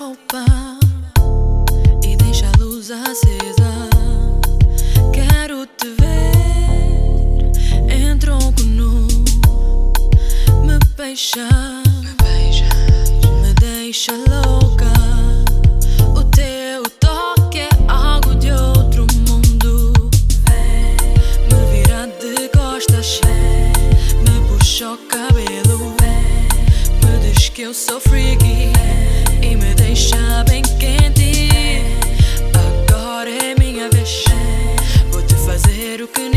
roupa e deixa a luz acesa. me me deixa louca. O teu toque é algo de outro mundo. Me vira de costas, me puxa o cabelo, me diz que eu sou freaky e me deixa bem quente. Agora é minha vez, vou te fazer o que